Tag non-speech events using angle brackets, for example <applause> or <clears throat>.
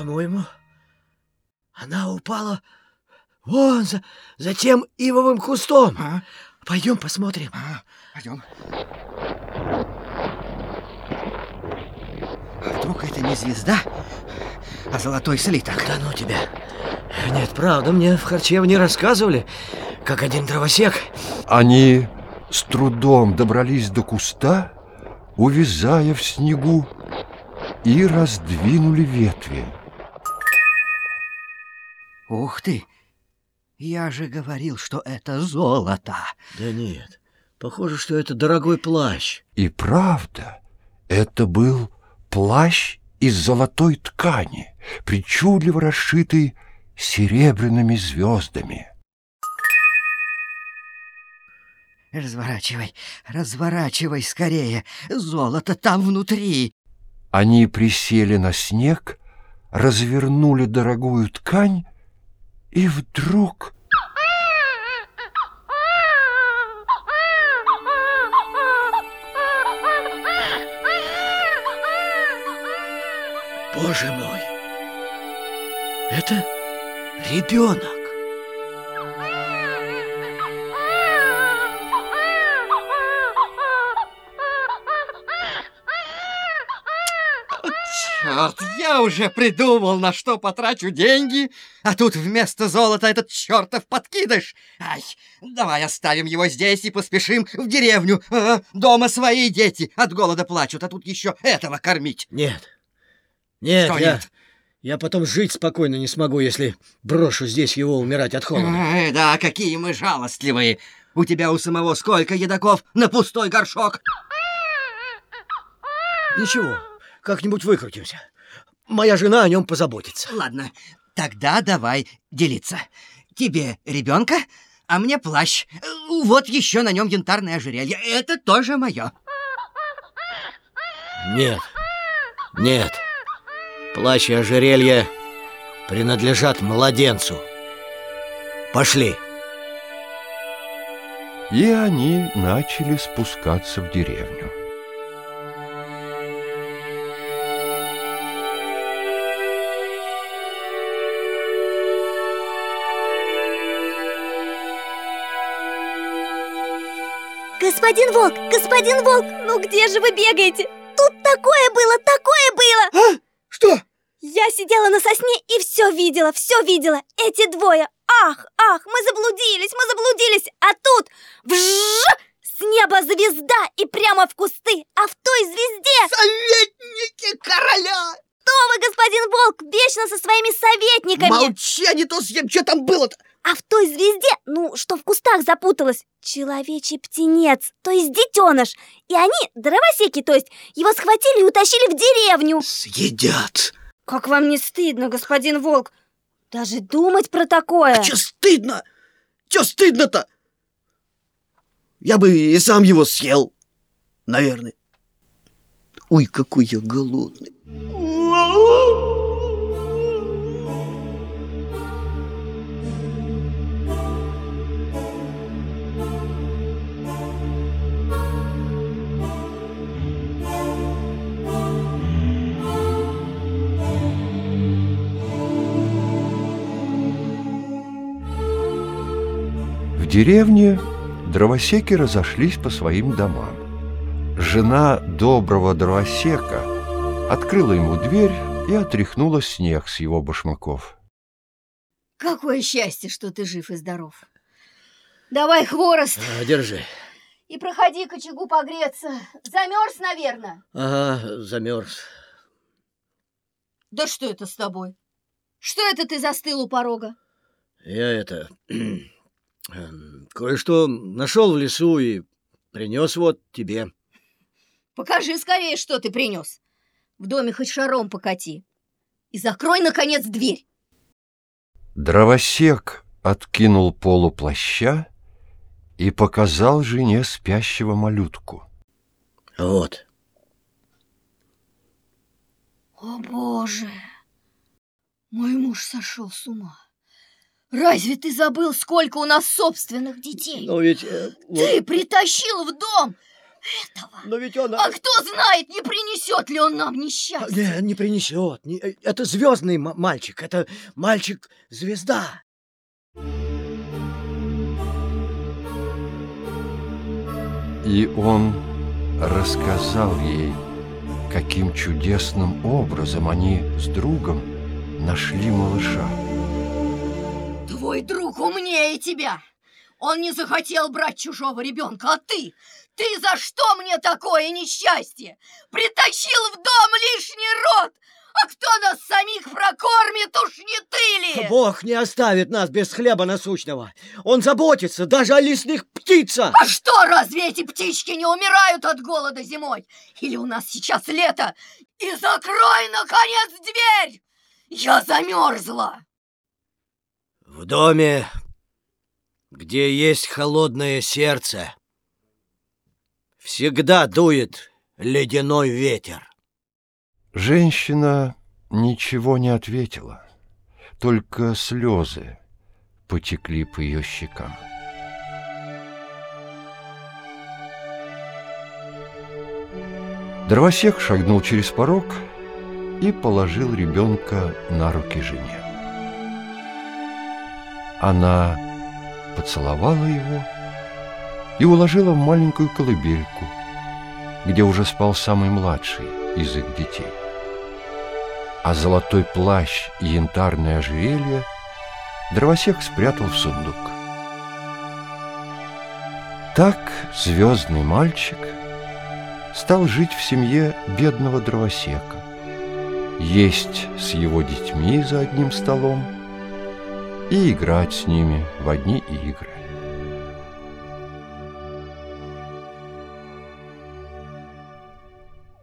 По-моему, она упала вон за, за тем ивовым кустом. А? Пойдем посмотрим. А, пойдем. А вдруг это не звезда, а золотой слиток? Да ну тебя. Нет, правда, мне в харчевне рассказывали, как один дровосек... Они с трудом добрались до куста, увязая в снегу, и раздвинули ветви. Ух ты! Я же говорил, что это золото. Да нет, похоже, что это дорогой плащ. И правда, это был плащ из золотой ткани, причудливо расшитый серебряными звездами. Разворачивай, разворачивай скорее. Золото там внутри. Они присели на снег, развернули дорогую ткань, и вдруг... Боже мой! Это ребенок! Черт, я уже придумал, на что потрачу деньги, а тут вместо золота этот чертов подкидыш. Ай, давай оставим его здесь и поспешим в деревню. А, дома свои дети от голода плачут, а тут еще этого кормить. Нет, нет, Что я, нет? я потом жить спокойно не смогу, если брошу здесь его умирать от холода. Ай, да, какие мы жалостливые. У тебя у самого сколько едоков на пустой горшок? <laughs> Ничего, как-нибудь выкрутимся. Моя жена о нем позаботится. Ладно, тогда давай делиться. Тебе ребенка, а мне плащ. Вот еще на нем янтарное ожерелье. Это тоже мое. Нет, нет. Плащ и ожерелье принадлежат младенцу. Пошли. И они начали спускаться в деревню. Господин Волк, господин Волк, ну где же вы бегаете? Тут такое было, такое было! А? Что? Я сидела на сосне и все видела, все видела. Эти двое. Ах, ах, мы заблудились, мы заблудились. А тут вжж, с неба звезда и прямо в кусты. А в той звезде... Советники короля! Кто вы, господин Волк, вечно со своими советниками? Молчи, а не то съем, что там было-то? А в той звезде, ну, что в кустах запуталась, человечий птенец, то есть детеныш. И они, дровосеки, то есть, его схватили и утащили в деревню. Съедят. Как вам не стыдно, господин Волк? Даже думать про такое. Че стыдно? Че стыдно-то? Я бы и сам его съел, наверное. Ой, какой я голодный. Деревне дровосеки разошлись по своим домам. Жена доброго дровосека открыла ему дверь и отряхнула снег с его башмаков. Какое счастье, что ты жив и здоров. Давай хворост А, держи. и проходи к очагу погреться. Замерз, наверное. Ага, замерз. Да что это с тобой? Что это ты застыл у порога? Я это... <clears throat> эм, Кое-что нашел в лесу и принес вот тебе. Покажи скорее, что ты принес. В доме хоть шаром покати. И закрой, наконец, дверь. Дровосек откинул полу плаща и показал жене спящего малютку. Вот. О, Боже! Мой муж сошел с ума. Разве ты забыл, сколько у нас собственных детей? Но ведь... э, вот- Ты притащил в дом этого. Но ведь он... А кто знает, не принесет ли он нам несчастье? Не, не принесет. Не- э, Это звездный мальчик. Это мальчик-звезда. И он рассказал ей, каким чудесным образом они с другом нашли малыша. Твой друг умнее тебя. Он не захотел брать чужого ребенка, а ты? Ты за что мне такое несчастье? Притащил в дом лишний род! А кто нас самих прокормит, уж не ты ли? Бог не оставит нас без хлеба насущного. Он заботится даже о лесных птицах. А что, разве эти птички не умирают от голода зимой? Или у нас сейчас лето? И закрой, наконец, дверь! Я замерзла! В доме, где есть холодное сердце, всегда дует ледяной ветер. Женщина ничего не ответила, только слезы потекли по ее щекам. Дровосек шагнул через порог и положил ребенка на руки жене. Она поцеловала его и уложила в маленькую колыбельку, где уже спал самый младший из их детей. А золотой плащ и янтарное ожерелье дровосек спрятал в сундук. Так звездный мальчик стал жить в семье бедного дровосека, есть с его детьми за одним столом и играть с ними в одни игры.